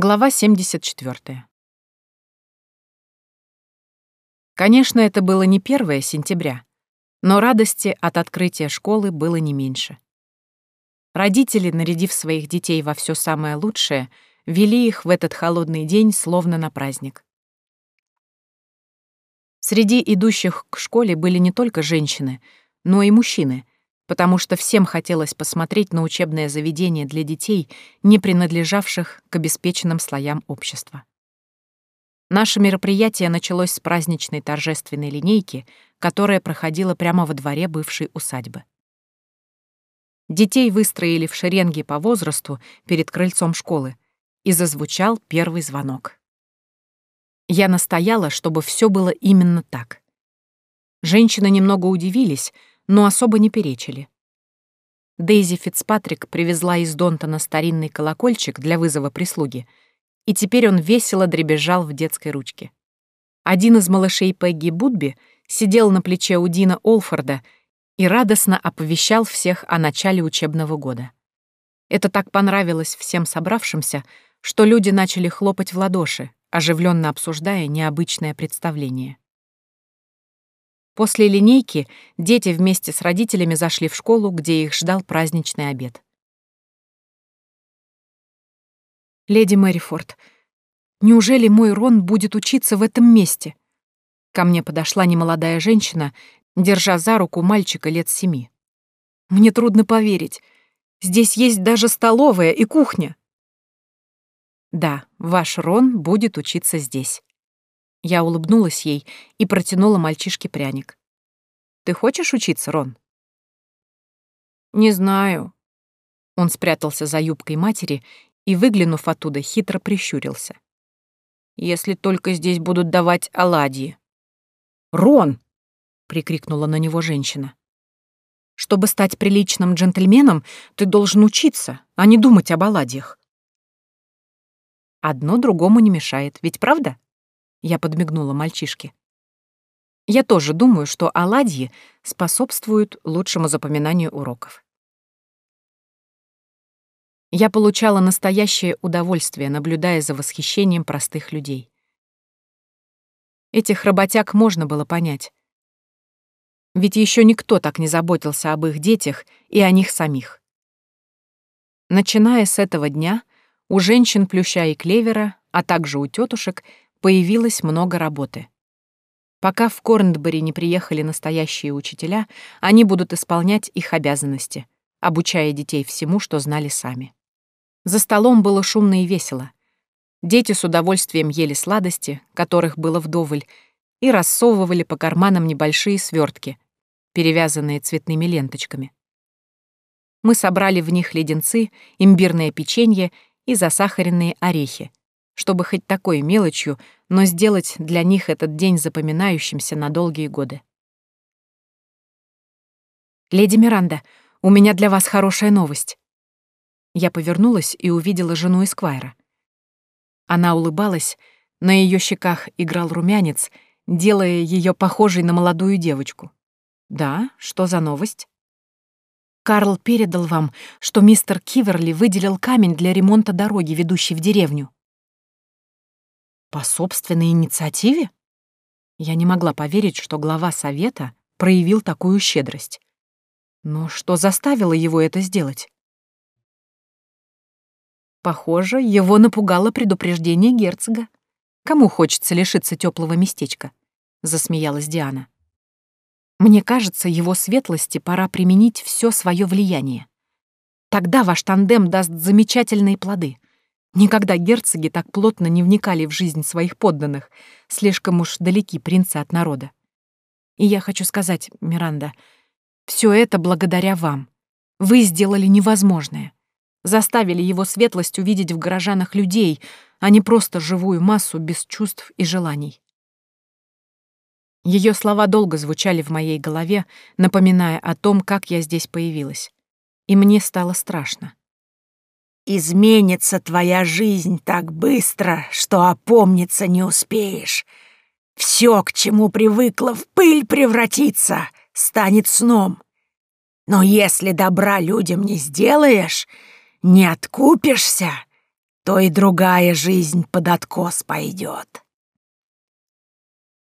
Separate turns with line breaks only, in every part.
Глава 74. Конечно, это было не 1 сентября, но радости от открытия школы было не меньше. Родители, нарядив своих детей во все самое лучшее, вели их в этот холодный день словно на праздник. Среди идущих к школе были не только женщины, но и мужчины, потому что всем хотелось посмотреть на учебное заведение для детей, не принадлежавших к обеспеченным слоям общества. Наше мероприятие началось с праздничной торжественной линейки, которая проходила прямо во дворе бывшей усадьбы. Детей выстроили в шеренги по возрасту перед крыльцом школы, и зазвучал первый звонок. Я настояла, чтобы все было именно так. Женщины немного удивились, но особо не перечили. Дейзи Фицпатрик привезла из Донтона старинный колокольчик для вызова прислуги, и теперь он весело дребезжал в детской ручке. Один из малышей Пегги Будби сидел на плече у Дина Олфорда и радостно оповещал всех о начале учебного года. Это так понравилось всем собравшимся, что люди начали хлопать в ладоши, оживленно обсуждая необычное представление. После линейки дети вместе с родителями зашли в школу, где их ждал праздничный обед. «Леди Мэрифорд, неужели мой Рон будет учиться в этом месте?» Ко мне подошла немолодая женщина, держа за руку мальчика лет семи. «Мне трудно поверить. Здесь есть даже столовая и кухня». «Да, ваш Рон будет учиться здесь». Я улыбнулась ей и протянула мальчишке пряник. «Ты хочешь учиться, Рон?» «Не знаю». Он спрятался за юбкой матери и, выглянув оттуда, хитро прищурился. «Если только здесь будут давать оладьи». «Рон!» — прикрикнула на него женщина. «Чтобы стать приличным джентльменом, ты должен учиться, а не думать об оладьях». «Одно другому не мешает, ведь правда?» Я подмигнула мальчишке. Я тоже думаю, что оладьи способствуют лучшему запоминанию уроков. Я получала настоящее удовольствие, наблюдая за восхищением простых людей. Этих работяг можно было понять. Ведь еще никто так не заботился об их детях и о них самих. Начиная с этого дня, у женщин Плюща и Клевера, а также у тетушек, появилось много работы. Пока в Корнтбери не приехали настоящие учителя, они будут исполнять их обязанности, обучая детей всему, что знали сами. За столом было шумно и весело. Дети с удовольствием ели сладости, которых было вдоволь, и рассовывали по карманам небольшие свертки, перевязанные цветными ленточками. Мы собрали в них леденцы, имбирное печенье и засахаренные орехи, чтобы хоть такой мелочью, но сделать для них этот день запоминающимся на долгие годы. «Леди Миранда, у меня для вас хорошая новость». Я повернулась и увидела жену Эсквайра. Она улыбалась, на ее щеках играл румянец, делая ее похожей на молодую девочку. «Да, что за новость?» «Карл передал вам, что мистер Киверли выделил камень для ремонта дороги, ведущей в деревню». По собственной инициативе? Я не могла поверить, что глава совета проявил такую щедрость. Но что заставило его это сделать? Похоже, его напугало предупреждение герцога. Кому хочется лишиться теплого местечка? Засмеялась Диана. Мне кажется, его светлости пора применить все свое влияние. Тогда ваш тандем даст замечательные плоды — Никогда герцоги так плотно не вникали в жизнь своих подданных, слишком уж далеки принцы от народа. И я хочу сказать, Миранда, все это благодаря вам. Вы сделали невозможное. Заставили его светлость увидеть в горожанах людей, а не просто живую массу без чувств и желаний. Ее слова долго звучали в моей голове, напоминая о том, как я здесь появилась. И мне стало страшно.
Изменится твоя жизнь так быстро, что опомниться не успеешь. Все, к чему привыкла, в пыль превратится, станет сном. Но если добра людям не сделаешь, не откупишься, то и другая жизнь под откос пойдет.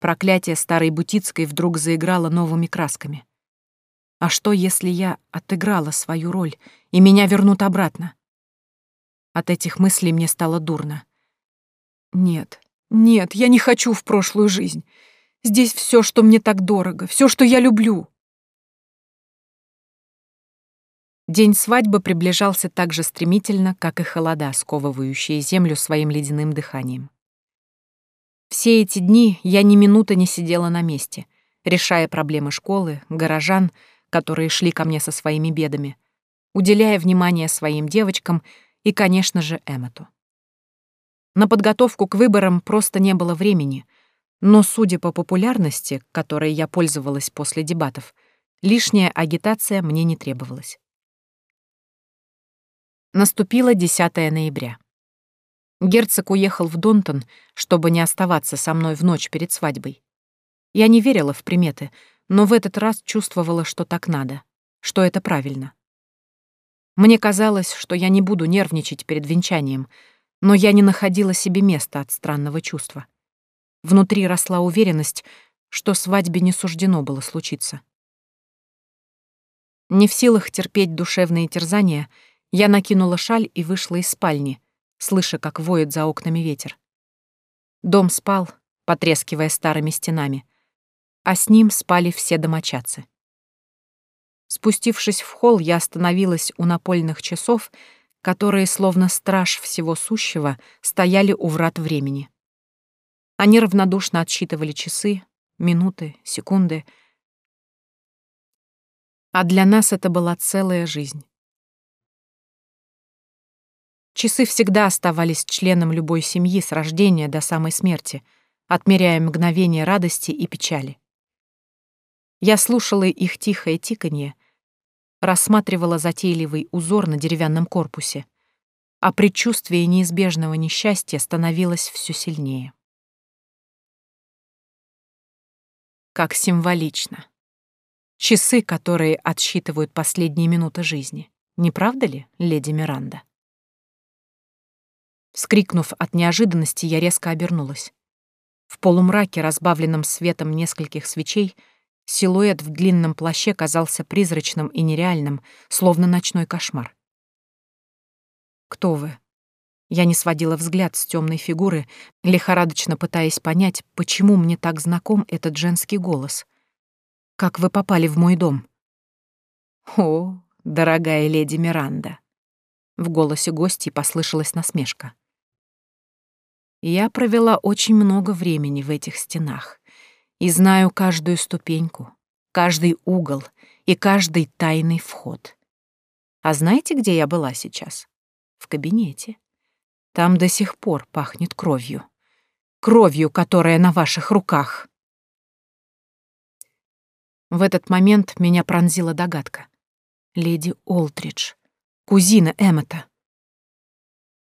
Проклятие старой Бутицкой вдруг заиграло новыми красками. А что, если я отыграла свою роль, и меня вернут обратно? От этих мыслей мне стало дурно. Нет, нет, я не хочу в прошлую жизнь. Здесь все, что мне так дорого, все, что я люблю. День свадьбы приближался так же стремительно, как и холода, сковывающие землю своим ледяным дыханием. Все эти дни я ни минуты не сидела на месте, решая проблемы школы, горожан, которые шли ко мне со своими бедами, уделяя внимание своим девочкам и, конечно же, Эммету. На подготовку к выборам просто не было времени, но, судя по популярности, которой я пользовалась после дебатов, лишняя агитация мне не требовалась. Наступило 10 ноября. Герцог уехал в Донтон, чтобы не оставаться со мной в ночь перед свадьбой. Я не верила в приметы, но в этот раз чувствовала, что так надо, что это правильно. Мне казалось, что я не буду нервничать перед венчанием, но я не находила себе места от странного чувства. Внутри росла уверенность, что свадьбе не суждено было случиться. Не в силах терпеть душевные терзания, я накинула шаль и вышла из спальни, слыша, как воет за окнами ветер. Дом спал, потрескивая старыми стенами, а с ним спали все домочадцы. Спустившись в холл, я остановилась у напольных часов, которые, словно страж всего сущего, стояли у врат времени. Они равнодушно отсчитывали часы, минуты, секунды. А для нас это была целая жизнь. Часы всегда оставались членом любой семьи с рождения до самой смерти, отмеряя мгновения радости и печали. Я слушала их тихое тиканье, рассматривала затейливый узор на деревянном корпусе, а предчувствие неизбежного несчастья становилось все сильнее. Как символично. Часы, которые отсчитывают последние минуты жизни. Не правда ли, леди Миранда? Вскрикнув от неожиданности, я резко обернулась. В полумраке, разбавленном светом нескольких свечей, силуэт в длинном плаще казался призрачным и нереальным, словно ночной кошмар. «Кто вы?» Я не сводила взгляд с темной фигуры, лихорадочно пытаясь понять, почему мне так знаком этот женский голос. «Как вы попали в мой дом?» «О, дорогая леди Миранда!» В голосе гостей послышалась насмешка. Я провела очень много времени в этих стенах и знаю каждую ступеньку, каждый угол и каждый тайный вход. А знаете, где я была сейчас? В кабинете. Там до сих пор пахнет кровью. Кровью, которая на ваших руках. В этот момент меня пронзила догадка. Леди Олтридж, кузина Эммета.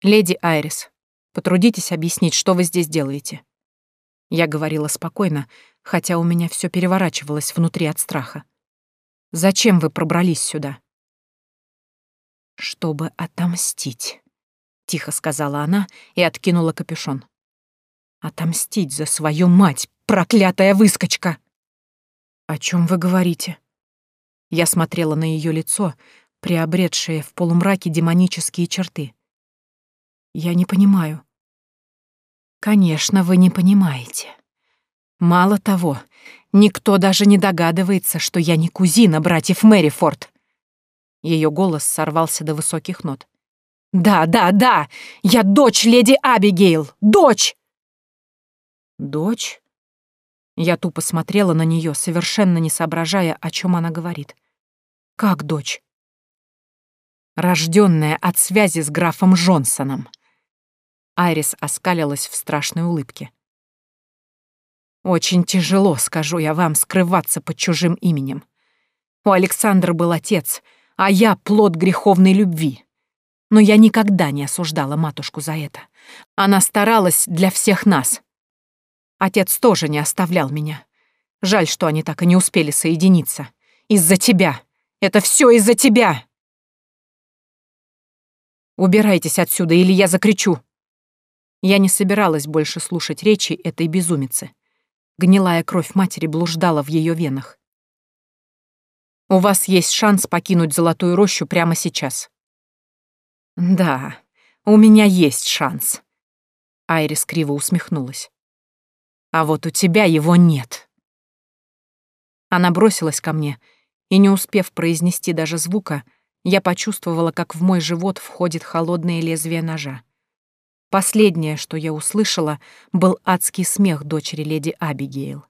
Леди Айрис, Потрудитесь объяснить, что вы здесь делаете». Я говорила спокойно, хотя у меня все переворачивалось внутри от страха. «Зачем вы пробрались сюда?» «Чтобы отомстить», — тихо сказала она и откинула капюшон. «Отомстить за свою мать, проклятая выскочка!» «О чем вы говорите?» Я смотрела на ее лицо, приобретшее в полумраке демонические черты. Я не понимаю. Конечно, вы не понимаете. Мало того, никто даже не догадывается, что я не кузина братьев Мэрифорд. Ее голос сорвался до высоких нот. «Да, да, да! Я дочь леди Абигейл! Дочь!» «Дочь?» Я тупо смотрела на нее, совершенно не соображая, о чем она говорит. «Как дочь?» «Рожденная от связи с графом Джонсоном», Айрис оскалилась в страшной улыбке. «Очень тяжело, скажу я вам, скрываться под чужим именем. У Александра был отец, а я — плод греховной любви. Но я никогда не осуждала матушку за это. Она старалась для всех нас. Отец тоже не оставлял меня. Жаль, что они так и не успели соединиться. Из-за тебя. Это все из-за тебя!» Убирайтесь отсюда, или я закричу!» Я не собиралась больше слушать речи этой безумицы. Гнилая кровь матери блуждала в ее венах. «У вас есть шанс покинуть Золотую Рощу прямо сейчас». «Да, у меня есть шанс», — Айрис криво усмехнулась. «А вот у тебя его нет». Она бросилась ко мне, и, не успев произнести даже звука, я почувствовала, как в мой живот входит холодное лезвие ножа. Последнее, что я услышала, был адский смех дочери леди Абигейл.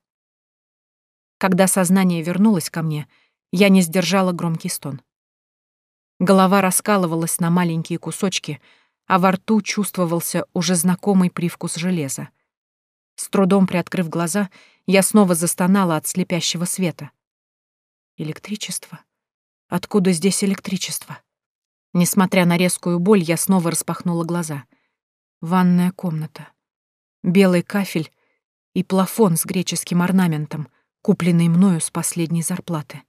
Когда сознание вернулось ко мне, я не сдержала громкий стон. Голова раскалывалась на маленькие кусочки, а во рту чувствовался уже знакомый привкус железа. С трудом приоткрыв глаза, я снова застонала от слепящего света. Электричество? Откуда здесь электричество? Несмотря на резкую боль, я снова распахнула глаза — Ванная комната. Белый кафель и плафон с греческим орнаментом, купленный мною с последней зарплаты.